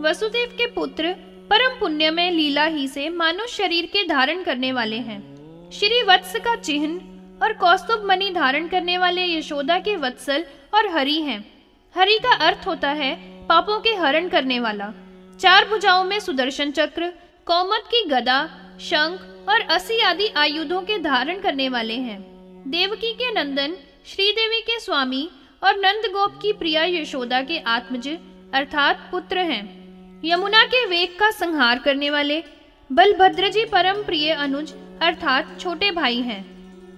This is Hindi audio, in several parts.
वसुदेव के पुत्र परम पुण्य में लीला ही से मानव शरीर के धारण करने वाले हैं। श्री वत्स का चिन्ह और कौस्तुभ मणि धारण करने वाले यशोदा के वत्सल और हरि हैं। हरि का अर्थ होता है पापों के हरण करने वाला। चार भुजाओं में सुदर्शन चक्र कौमत की गदा, शंख और असी आदि आयुधों के धारण करने वाले हैं। देवकी के नंदन, श्रीदेवी के स्वामी और नंद गोप की प्रिया यशोदा के आत्मज अर्थात पुत्र हैं। यमुना के वेग का संहार करने वाले बलभद्र जी परम प्रिय अनुज, अर्थात छोटे भाई हैं।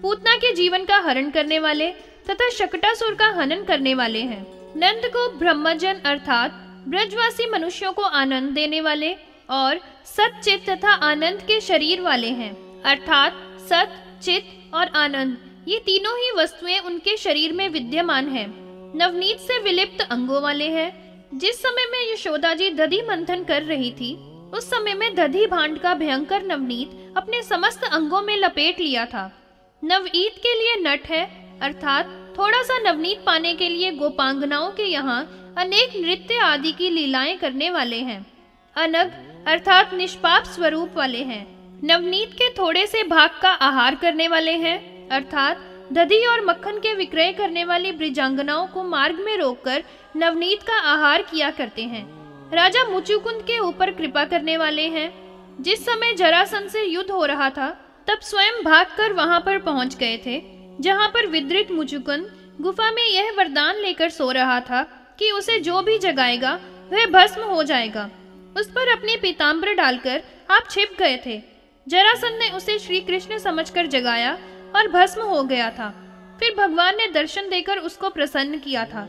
पूतना के जीवन का हरण करने वाले तथा शकटासुर का हनन करने वाले हैं। नंद को ब्रह्मजन, अर्थात ब्रजवासी मनुष्यों को आनंद देने वाले और सत चित तथा आनंद के शरीर वाले हैं। अर्थात सत चित और आनंद, ये तीनों ही वस्तुएँ उनके शरीर में विद्यमान हैं। नवनीत से विलिप्त अंगों वाले हैं जिस समय में यशोदा जी दधी मंथन कर रही थी, उस समय में दधी भांड का भयंकर नवनीत अपने समस्त अंगों में लपेट लिया था। नवईत के लिए नट है, अर्थात थोड़ा सा नवनीत पाने के लिए गोपांगनाओं के यहाँ अनेक नृत्य आदि की लीलाएँ करने वाले हैं। अनग, अर्थात निष्पाप स्वरूप वाले हैं। नवनीत के थोड़े से भाग का आहार करने वाले हैं, अर्थात दधी और मक्खन के विक्रय करने वाली ब्रिजांगनाओं को मार्ग में रोककर नवनीत का आहार किया करते हैं। राजा मुचुकुंद के ऊपर कृपा करने वाले हैं। जिस समय जरासन से युद्ध हो रहा था, तब स्वयं भागकर वहाँ पर पहुँच गए थे, जहाँ पर विद्रित मुचुकुंद गुफा में यह वरदान लेकर सो रहा था कि उसे जो भी जगाएगा, वह भस्म हो जाएगा। उस पर अपने पीताम्बर डालकर आप छिप गए थे। जरासन ने उसे श्री कृष्ण समझकर जगाया और भस्म हो गया था। फिर भगवान ने दर्शन देकर उसको प्रसन्न किया था।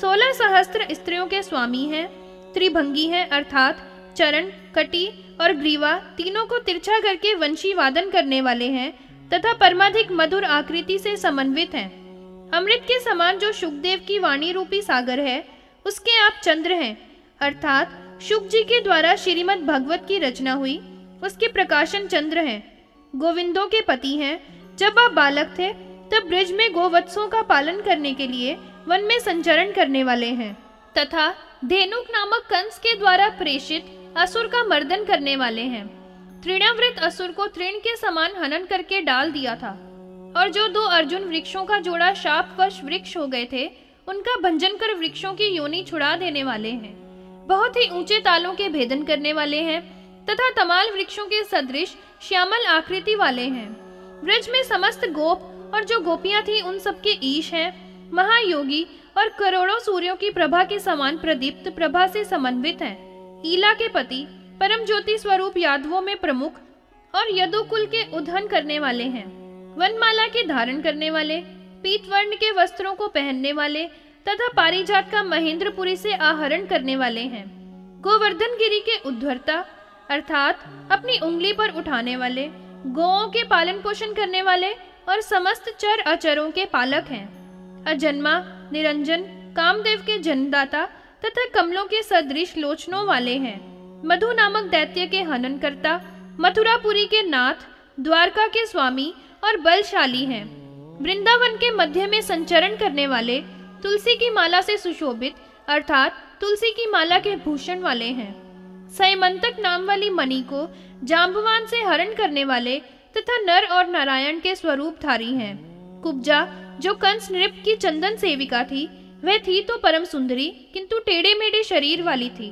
सोलह सहस्त्र स्त्रियों के स्वामी हैं, त्रिभंगी हैं, अर्थात चरण, कटी और ग्रीवा तीनों को तिरछा करके वंशी वादन करने वाले हैं तथा परमाधिक मधुर आकृति से समन्वित हैं। अमृत के समान जो सुखदेव की वाणी रूपी सागर है, उसके आप चंद्र हैं, अर्थात शुक जी के द्वारा श्रीमद भगवत की रचना हुई, उसके प्रकाशन चंद्र हैं। गोविंदों के पति हैं जब आप बालक थे, तब ब्रिज में गोवत्सों का पालन करने के लिए वन में संचरण करने वाले हैं। तथा धेनुक नामक कंस के द्वारा प्रेषित असुर का मर्दन करने वाले हैं। तृणावृत असुर को तृण के समान हनन करके डाल दिया था। और जो दो अर्जुन वृक्षों का जोड़ा शापवश वृक्ष हो गए थे, उनका भंजन कर वृक्षों की योनि छुड़ा देने वाले हैं। बहुत ही ऊँचे तालों के भेदन करने वाले हैं, तथा तमाल वृक्षों के सदृश श्यामल आकृति वाले हैं। ब्रज में समस्त गोप और जो गोपियाँ थी, उन सबके ईश हैं। महायोगी और करोड़ों सूर्यों की प्रभा के समान प्रदीप्त प्रभा से समन्वित हैं। ईला के पति परम ज्योति स्वरूप यादवों में प्रमुख और यदुकुल के उधन करने वाले हैं। वनमाला के धारण करने वाले पीत वर्ण के वस्त्रों को पहनने वाले तथा पारिजात का महेंद्रपुरी से आहरण करने वाले हैं। गोवर्धन गिरी के उद्धरता, अर्थात अपनी उंगली पर उठाने वाले गौओं के पालन पोषण करने वाले और समस्त चर अचरों के पालक हैं। अजन्मा, निरंजन, कामदेव के जन्मदाता तथा कमलों के सदृश लोचनों वाले हैं। मधु नामक दैत्य के हनन करता मथुरापुरी के नाथ, द्वारका के स्वामी और बलशाली हैं। वृंदावन के मध्य में संचरण करने वाले तुलसी की माला से सुशोभित, अर्थात तुलसी की माला के भूषण वाले हैं। सैमंतक नाम वाली मणि को जाम्बवान से हरण करने वाले तथा नर और नारायण के स्वरूप धारी हैं। कुब्जा, जो कंस नृप की चंदन सेविका थी, वह थी तो परम सुंदरी, किंतु टेढ़े मेढ़े शरीर वाली थी।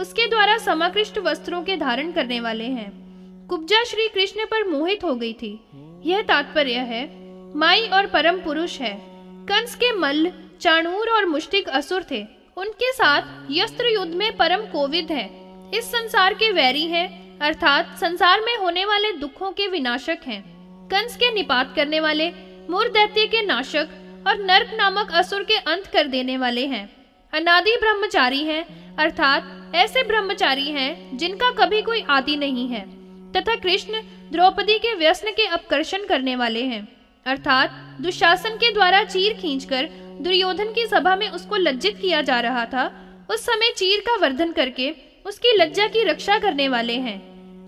उसके द्वारा समाकृष्ट वस्त्रों के धारण करने वाले हैं। कुब्जा श्री कृष्ण पर मोहित हो गई थी। यह तात्पर्य है, माई और परम पुरुष है। कंस के मल्ल चाणूर और मुष्टिक असुर थे। उनके साथ यस्त्र युद्ध में परम कोविद है। इस संसार के वैरी हैं अर्थात संसार में होने वाले दुखों के विनाशक हैं। कंस के निपात करने वाले मूर दैत्य के नाशक और नर्क नामक असुर के अंत कर देने वाले हैं। अनादि ब्रह्मचारी हैं, अर्थात ऐसे ब्रह्मचारी हैं जिनका कभी कोई आदि नहीं है, तथा कृष्ण द्रौपदी के व्यसन के अपकर्षण करने वाले हैं। अर्थात दुशासन के द्वारा चीर खींचकर दुर्योधन की सभा में उसको लज्जित किया जा रहा था, उस समय चीर का वर्धन करके उसकी लज्जा की रक्षा करने वाले हैं।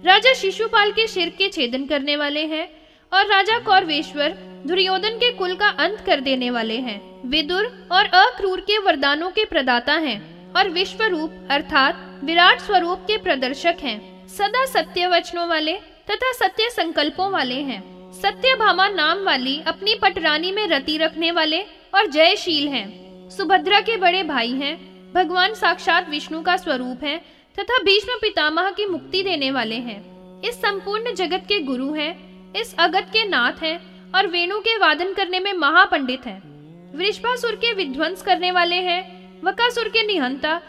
राजा शिशुपाल के शिर के छेदन करने वाले हैं और राजा कौरवेश्वर दुर्योधन के कुल का अंत कर देने वाले हैं। विदुर और अक्रूर के वरदानों के प्रदाता हैं और विश्व रूप अर्थात विराट स्वरूप के प्रदर्शक हैं। सदा सत्य वचनों वाले तथा सत्य संकल्पों वाले हैं। सत्य भामा नाम वाली अपनी पटरानी में रति रखने वाले और जयशील हैं। सुभद्रा के बड़े भाई हैं। भगवान साक्षात विष्णु का स्वरूप है तथा भीष्म पितामह की मुक्ति देने वाले हैं। इस संपूर्ण जगत के गुरु हैं, इस अगत के नाथ हैं और वेणु के वादन करने में महापंडित हैं। वृषभासुर के विध्वंस करने वाले हैं, वकासुर के निहंता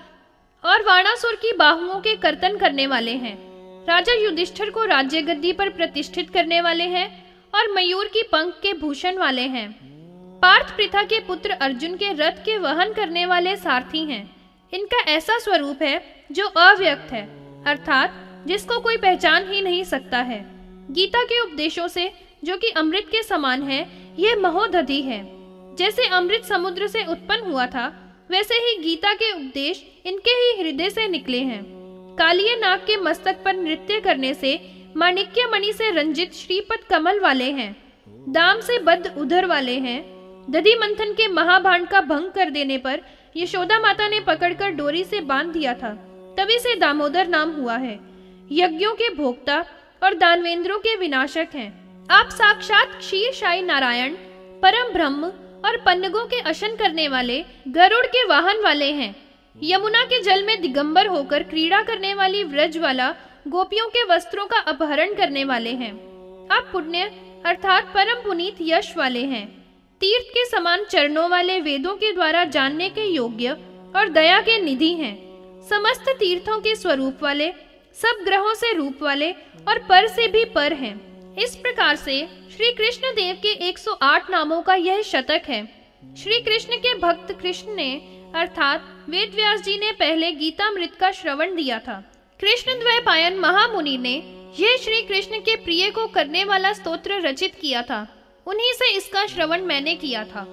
और वाणासुर की बाहुओं के कर्तन करने वाले हैं। राजा युधिष्ठिर को राज्य गद्दी पर प्रतिष्ठित करने वाले हैं और मयूर की पंख के भूषण वाले हैं। पार्थ प्रथा के पुत्र अर्जुन के रथ के वहन करने वाले सारथी हैं। इनका ऐसा स्वरूप है जो अव्यक्त है, अर्थात जिसको कोई पहचान ही नहीं सकता है। गीता के उपदेशों से, जो कि अमृत के समान है यह महोदधि है। जैसे अमृत समुद्र से उत्पन्न हुआ था, वैसे ही गीता के उपदेश इनके ही हृदय से निकले हैं। कालिय नाग के मस्तक पर नृत्य करने से माणिक्य मणि से रंजित श्रीपद कमल वाले हैं, दाम से बद्ध उधर वाले हैं दधि मंथन के महाभांड का भंग कर देने पर यशोदा माता ने पकड़कर डोरी से बाँध दिया था। तभी से दामोदर नाम हुआ है। यज्ञों के भोक्ता और दानवेंद्रों के विनाशक हैं। आप साक्षात क्षीर शाही नारायण, परम ब्रह्म और पन्नगों के अशन करने वाले, गरुड़ के वाहन वाले हैं। यमुना के जल में दिगंबर होकर क्रीड़ा करने वाली व्रज वाला, गोपियों के वस्त्रों का अपहरण करने वाले हैं। आप पुण्य, अर्थात परम पुनीत यश वाले हैं। तीर्थ के समान चरणों वाले वेदों के द्वारा जानने के योग्य और दया के निधि हैं। समस्त तीर्थों के स्वरूप वाले, सब ग्रहों से रूप वाले और पर से भी पर हैं। इस प्रकार से श्री कृष्ण देव के 108 नामों का यह शतक है। श्री कृष्ण के भक्त कृष्ण ने, अर्थात वेद व्यास जी ने पहले गीता मृत का श्रवण दिया था। कृष्ण द्वैपायन महामुनि ने यह श्री कृष्ण के प्रिय को करने वाला स्तोत्र रचित किया था। उन्हीं से इसका श्रवण मैंने किया था।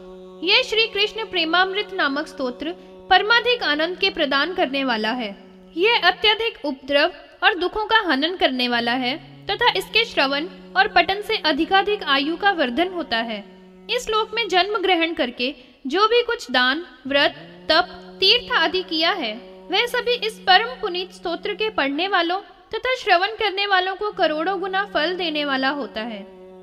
यह श्री कृष्ण प्रेमामृत नामक स्तोत्र परमाधिक आनंद के प्रदान करने वाला है। यह अत्यधिक उपद्रव और दुखों का हनन करने वाला है तथा इसके श्रवण और पठन से अधिकाधिक आयु का वर्धन होता है। इस लोक में जन्म ग्रहण करके जो भी कुछ दान, व्रत, तप, तीर्थ आदि किया है, वह सभी इस परम पुनीत स्तोत्र के पढ़ने वालों तथा श्रवण करने वालों को करोड़ों गुना फल देने वाला होता है।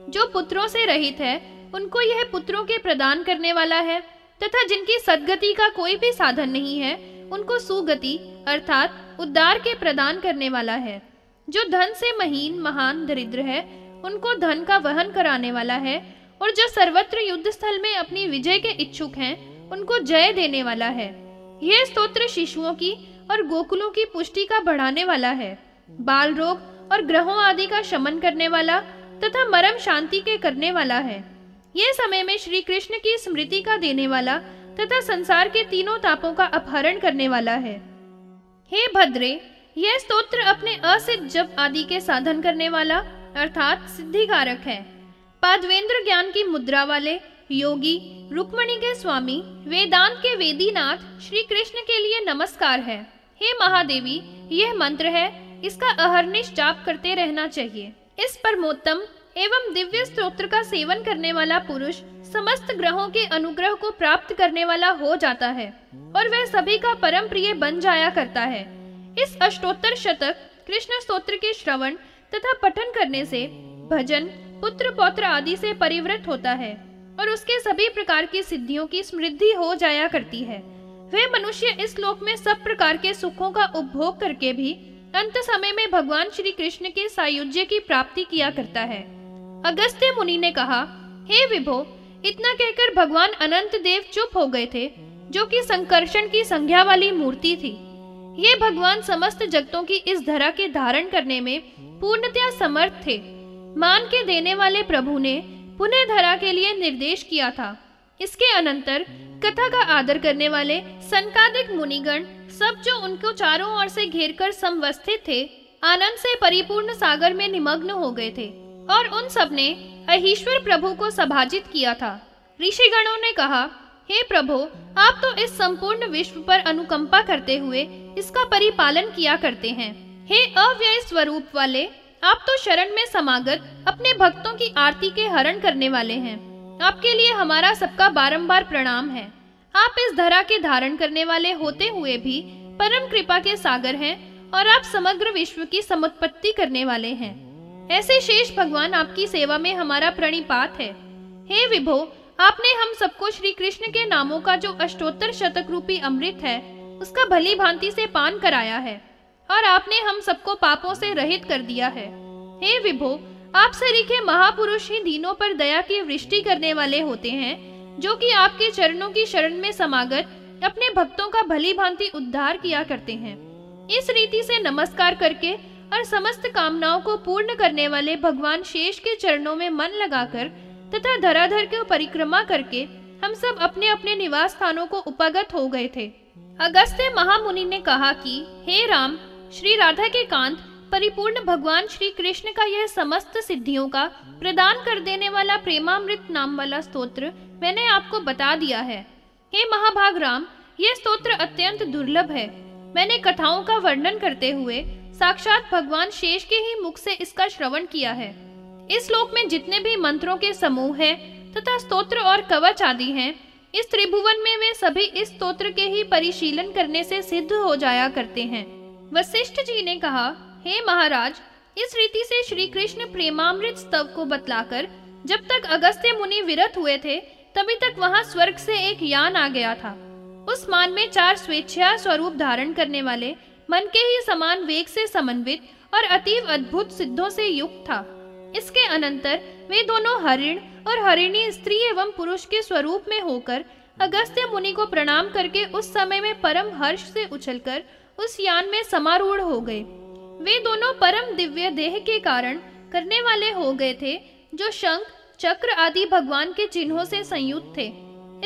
जो पुत्रों से रहित है, उनको यह पुत्रों के प्रदान करने वाला है, तथा जिनकी सदगति का कोई भी साधन नहीं है, उनको सुगति, अर्थात उद्धार के प्रदान करने वाला है। जो धन से महीन, महान, दरिद्र है, उनको धन का वहन कराने वाला है, और जो सर्वत्र युद्ध स्थल में अपनी विजय के इच्छुक हैं, उनको जय देने वाला है। यह स्तोत्र शिशुओं की और गोकुलों की पुष्टि का बढ़ाने वाला है। बाल रोग और ग्रहों आदि का शमन करने वाला तथा मरम शांति के करने वाला है। यह समय में श्री कृष्ण की स्मृति का देने वाला तथा संसार के तीनों तापों का अपहरण करने वाला है। हे भद्रे, यह स्तोत्र अपने असिद्ध जप आदि के साधन करने वाला, अर्थात सिद्धिकारक है। पादवेंद्र ज्ञान की मुद्रा वाले, योगी, रुक्मणी के स्वामी, वेदांत के वेदीनाथ, श्री कृष्ण के लिए नमस्कार है। हे महादेवी, यह मंत्र है, इसका अहरनिश जाप करते रहना चाहिए। इस परमोत्तम एवं दिव्य स्त्रोत्र का सेवन करने वाला पुरुष समस्त ग्रहों के अनुग्रह को प्राप्त करने वाला हो जाता है और वह सभी का परम प्रिय बन जाया करता है। इस अष्टोत्तर शतक कृष्ण स्तोत्र के श्रवण तथा पठन करने से भजन पुत्र पौत्र आदि से परिवृत होता है और उसके सभी प्रकार की सिद्धियों की समृद्धि हो जाया करती है। वह मनुष्य इस लोक में सब प्रकार के सुखों का उपभोग करके भी अंत समय में भगवान श्री कृष्ण के सायुज्य की प्राप्ति किया करता है। अगस्त्य मुनि ने कहा, हे विभो, इतना कहकर भगवान अनंत देव चुप हो गए थे, जो कि संकर्षण की संज्ञा वाली मूर्ति थी। ये भगवान समस्त जगतों की इस धरा के धारण करने में पूर्णतया समर्थ थे। मान के देने वाले प्रभु ने पुनः धरा के लिए निर्देश किया था। इसके अनंतर कथा का आदर करने वाले संकादिक मुनिगण सब जो उनको चारों ओर से घेर कर समवस्थित थे, आनंद से परिपूर्ण सागर में निमग्न हो गए थे और उन सबने अहिश्वर प्रभु को सभाजित किया था। ऋषिगणों ने कहा, हे प्रभु, आप तो इस संपूर्ण विश्व पर अनुकंपा करते हुए इसका परिपालन किया करते हैं। हे अव्यय स्वरूप वाले, आप तो शरण में समागत अपने भक्तों की आरती के हरण करने वाले हैं। आपके लिए हमारा सबका बारंबार प्रणाम है। आप इस धरा के धारण करने वाले होते हुए भी परम कृपा के सागर हैं और आप समग्र विश्व की समुत्पत्ति करने वाले हैं। ऐसे शेष भगवान आपकी सेवा में हमारा प्रणिपात है। हे विभो, आपने हम सबको श्री कृष्ण के नामों का जो अष्टोत्तर शतक रूपी अमृत है, उसका भली भांति से पान कराया है और आपने हम सबको पापों से रहित कर दिया है। हे विभो आप सरीखे महापुरुष ही दीनों पर दया की वृष्टि करने वाले होते हैं, जो कि आपके चरणों की शरण में समागत अपने भक्तों का भली भांति उद्धार किया करते हैं। इस रीति से नमस्कार करके और समस्त कामनाओं को पूर्ण करने वाले भगवान शेष के चरणों में मन लगाकर तथा धराधर को परिक्रमा करके हम सब अपने अपने निवास स्थानों को उपागत हो गए थे। अगस्त्य महामुनि ने कहा कि, हे राम, श्री राधा के कांत परिपूर्ण भगवान श्री कृष्ण का यह समस्त सिद्धियों का प्रदान कर देने वाला प्रेमामृत नाम वाला स्तोत्र मैंने आपको बता दिया है। हे महाभाग राम यह स्तोत्र अत्यंत दुर्लभ है। मैंने कथाओं का वर्णन करते हुए साक्षात भगवान शेष के ही मुख से इसका श्रवण किया है। इस श्लोक में जितने भी मंत्रों के समूह हैं तथा स्तोत्र और कवच आदि हैं, इस त्रिभुवन में वे सभी इस स्तोत्र के ही परिशीलन करने से सिद्ध हो जाया करते हैं। वशिष्ठ जी ने कहा हे महाराज, इस रीति से श्री कृष्ण प्रेमामृत स्तव को बतलाकर, जब तक अगस्त्य मुनि विरत हुए थे, तभी तक वहाँ स्वर्ग से एक यान आ गया था। उस मान में चार स्वेच्छा स्वरूप धारण करने वाले, मन के ही समान वेग से समन्वित और अतीव अद्भुत सिद्धों से युक्त था। इसके अनंतर वे दोनों हरिण और हरिणी स्त्री एवं पुरुष के स्वरूप में होकर अगस्त्य मुनि को प्रणाम करके उस समय में परम हर्ष से उछलकर उस यान में समारूढ़ हो गए। वे दोनों परम दिव्य देह के कारण करने वाले हो गए थे, जो शंख, चक्र आदि भगवान के चिन्हों से संयुक्त थे।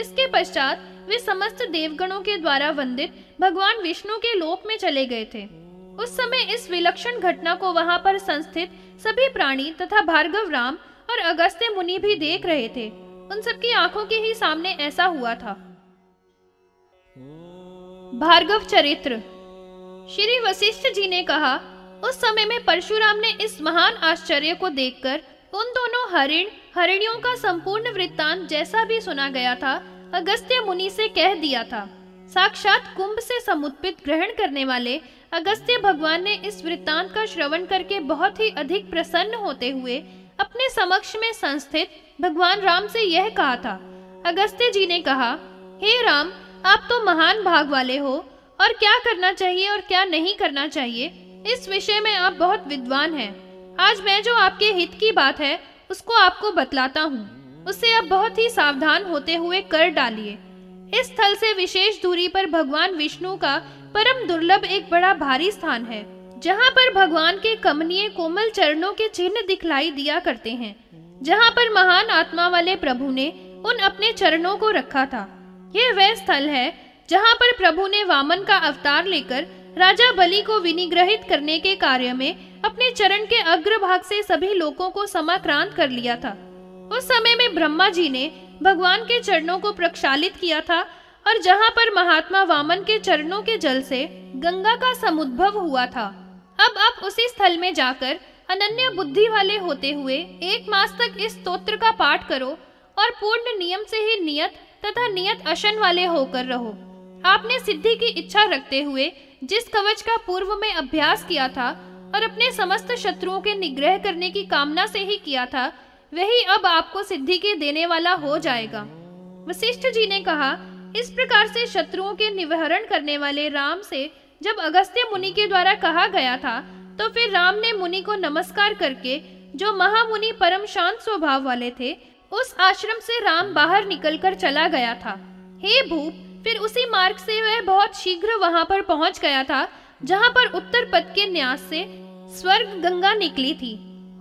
इसके पश्चात वे समस्त देवगणों के द्वारा वंदित भगवान विष्णु के लोक में चले गए थे। उस समय इस विलक्षण घटना को वहाँ पर संस्थित सभी प्राणी तथा भार्गव राम और अगस्त्य मुनि भी देख रहे थे। उन सबकी आँखों के ही सामने ऐसा हुआ था। भार्गव चरित्र। श्री वशिष्ठ जी ने कहा उस समय में परशुराम ने इस महान आश्चर्य को देखकर उन दोनों हरिण, हरिणियों का संपूर्ण वृत्तांत जैसा भी सुना गया था, अगस्त्य मुनि से कह दिया था, साक्षात कुंभ से समुत्पित ग्रहण करने वाले अगस्त्य भगवान ने इस वृत्तांत का श्रवण करके बहुत ही अधिक प्रसन्न होते हुए अपने समक्ष में संस्थित भगवान राम से यह कहा था। अगस्त्य जी ने कहा, हे hey राम, आप तो महान भाग वाले हो, और क्या करना चाहिए और क्या नहीं करना चाहिए? इस विषय में आप बहुत विद्वान हैं। आज मैं जो आपके हित की बात है, उसको आपको बतलाता हूँ। उससे आप बहुत ही सावधान होते हुए कर डालिए। इस स्थल से विशेष दूरी पर भगवान विष्णु का परम दुर्लभ एक बड़ा भारी स्थान है, जहाँ पर भगवान के कमनीय कोमल चरणों के चिन्ह दिखलाई दिया करते हैं, जहाँ पर महान आत्मा वाले प्रभु ने उन अपने चरणों को रखा था। यह वह स्थल है, जहाँ पर प्रभु ने वामन का अवतार लेकर राजा बलि को विनिग्रहित करने के कार्य में अपने चरण के अग्रभाग से सभी लोगों को समाक्रांत कर लिया था। उस समय में ब्रह्मा जी ने भगवान के चरणों को प्रक्षालित किया था और जहाँ पर महात्मा वामन के चरणों के जल से गंगा का समुद्भव हुआ था। अब आप उसी स्थल में जाकर अनन्य बुद्धि वाले होते हुए एक मास तक इस स्तोत्र का पाठ करो और पूर्ण नियम से ही नियत तथा नियत अशन वाले होकर रहो। आपने सिद्धि की इच्छा रखते हुए जिस कवच का पूर्व में अभ्यास किया था और अपने समस्त शत्रुओं के निग्रह करने की कामना से ही किया था, वही अब आपको सिद्धि के देने वाला हो जाएगा। वशिष्ठ जी ने कहा, इस प्रकार से शत्रुओं के निवहरण करने वाले राम से जब अगस्त्य मुनि के द्वारा कहा गया था तो फिर राम ने मुनि को नमस्कार करके, जो महामुनि परम शांत स्वभाव वाले थे, उस आश्रम से राम बाहर निकलकर चला गया था। हे भूप फिर उसी मार्ग से वह बहुत शीघ्र वहाँ पर पहुँच गया था, जहाँ पर उत्तर पद के न्यास से स्वर्ग गंगा निकली थी।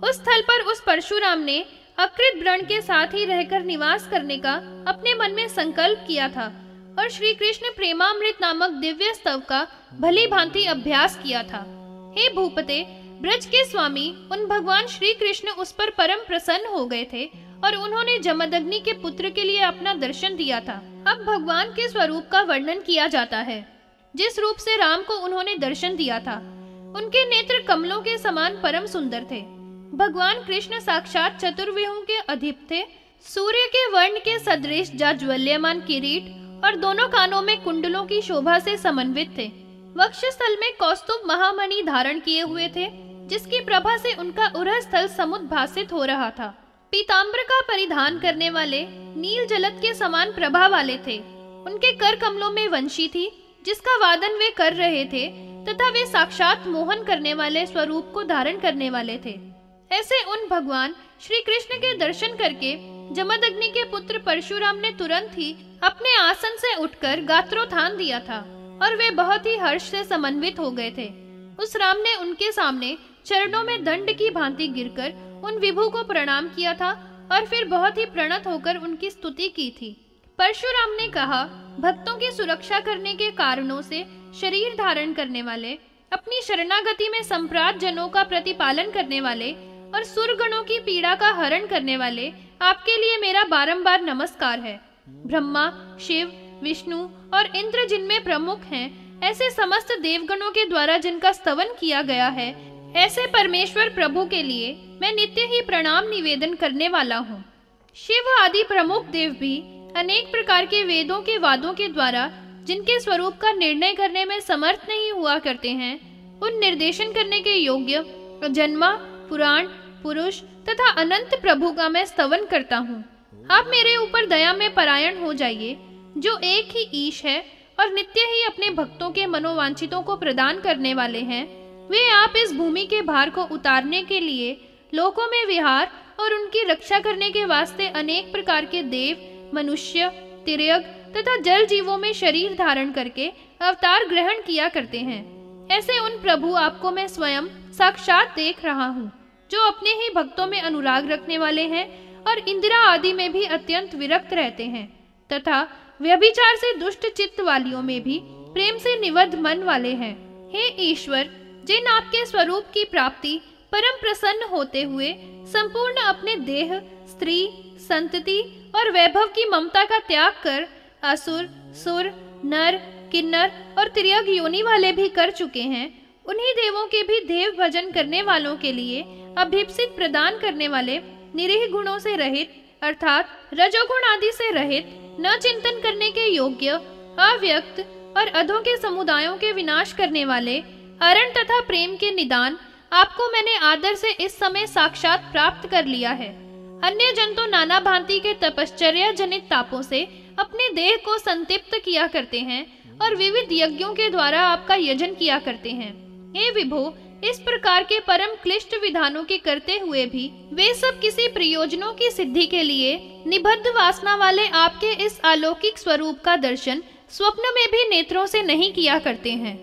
उस स्थल पर उस परशुराम ने अकृत व्रण के साथ ही रहकर निवास करने का अपने मन में संकल्प किया था और श्री कृष्ण प्रेमामृत नामक दिव्य स्तव का भली भांति अभ्यास किया था। हे भूपते, ब्रज के स्वामी, उन भगवान श्री कृष्ण उस पर परम प्रसन्न हो गए थे और उन्होंने जमदग्नि के पुत्र के लिए अपना दर्शन दिया था। अब भगवान के स्वरूप का वर्णन किया जाता है। जिस रूप से राम को उन्होंने दर्शन दिया था, उनके नेत्र कमलों के समान परम सुंदर थे। भगवान कृष्ण साक्षात चतुर्व्यूहों के अधिप थे, सूर्य के वर्ण के सदृश जाज्वल्यमान किरीट और दोनों कानों में कुंडलों की शोभा से समन्वित थे। वक्षस्थल में कौस्तुभ महामणि धारण किए हुए थे, जिसकी प्रभा से उनका उरह स्थल समुद्भासित हो रहा था। पीताम्बर का परिधान करने वाले नील जलद के समान प्रभा वाले थे। उनके कर कमलों में वंशी थी, जिसका वादन वे कर रहे थे, तथा वे साक्षात मोहन करने वाले स्वरूप को धारण करने वाले थे। ऐसे उन भगवान श्री कृष्ण के दर्शन करके जमदग्नि के पुत्र परशुराम ने तुरंत ही अपने आसन से उठकर गात्रोत्थान दिया था, और वे बहुत ही हर्ष से समन्वित हो गए थे। उस राम ने उनके सामने चरणों में दंड की भांति गिरकर उन विभु को प्रणाम किया था और फिर बहुत ही प्रणत होकर उनकी स्तुति की थी। परशुराम ने कहा, भक्तों की सुरक्षा करने के कारणों से शरीर धारण करने वाले, अपनी शरणागति में संप्रात जनों का प्रतिपालन करने वाले और सुरगणों की पीड़ा का हरण करने वाले, आपके लिए मेरा बारंबार नमस्कार है। ब्रह्मा, शिव, विष्णु और इंद्र जिनमें प्रमुख हैं, ऐसे समस्त देवगणों के द्वारा जिनका स्तवन किया गया है ऐसे परमेश्वर प्रभु के लिए मैं नित्य ही प्रणाम निवेदन करने वाला हूँ। शिव आदि प्रमुख देव भी अनेक प्रकार के वेदों के वादों के द्वारा जिनके स्वरूप का निर्णय करने में समर्थ नहीं हुआ करते हैं, उन निर्देशन करने के योग्य जन्मा, पुराण, पुरुष तथा अनंत प्रभु का मैं स्तवन करता हूँ। आप मेरे ऊपर दया में परायण हो जाइए, जो एक ही ईश है और नित्य ही अपने भक्तों के मनोवांछितों को प्रदान करने वाले हैं। वे आप इस भूमि के भार को उतारने के लिए लोकों में विहार और उनकी रक्षा करने के वास्ते अनेक प्रकार के देव, मनुष्य तिरयग तथा जल जीवों में शरीर धारण करके अवतार ग्रहण किया करते हैं। ऐसे उन प्रभु आपको मैं स्वयं साक्षात देख रहा हूँ, जो अपने ही भक्तों में अनुराग रखने वाले हैं और इंदिरा आदि में भी अत्यंत विरक्त रहते हैं तथा व्यभिचार से दुष्ट चित्त वालियों में भी प्रेम से निबद्ध मन वाले हैं। हे ईश्वर जिन आपके स्वरूप की प्राप्ति परम प्रसन्न होते हुए, संपूर्ण अपने देह, स्त्री, संतति और वैभव की ममता का त्याग कर, असुर, सुर, नर, किन्नर और त्रियग योनि वाले भी कर चुके हैं, उन्हीं देवों के भी देव भजन करने वालों के लिए अभिप्सित प्रदान करने वाले निरीह गुणों से रहित, अर्थात रजोगुण आदि से रहित, न चिंतन करने के योग्य, अव्यक्त और अधों के समुदायों के विनाश करने वाले अरण तथा प्रेम के निदान आपको मैंने आदर से इस समय साक्षात प्राप्त कर लिया है। अन्य जन तो नाना भांति के तपश्चर्या जनित तापों से अपने देह को संतिप्त किया करते हैं और विविध यज्ञों के द्वारा आपका यजन किया करते हैं। हे विभो, इस प्रकार के परम क्लिष्ट विधानों के करते हुए भी वे सब किसी प्रयोजनों की सिद्धि के लिए निबद्ध वासना वाले आपके इस अलौकिक स्वरूप का दर्शन स्वप्न में भी नेत्रों से नहीं किया करते हैं।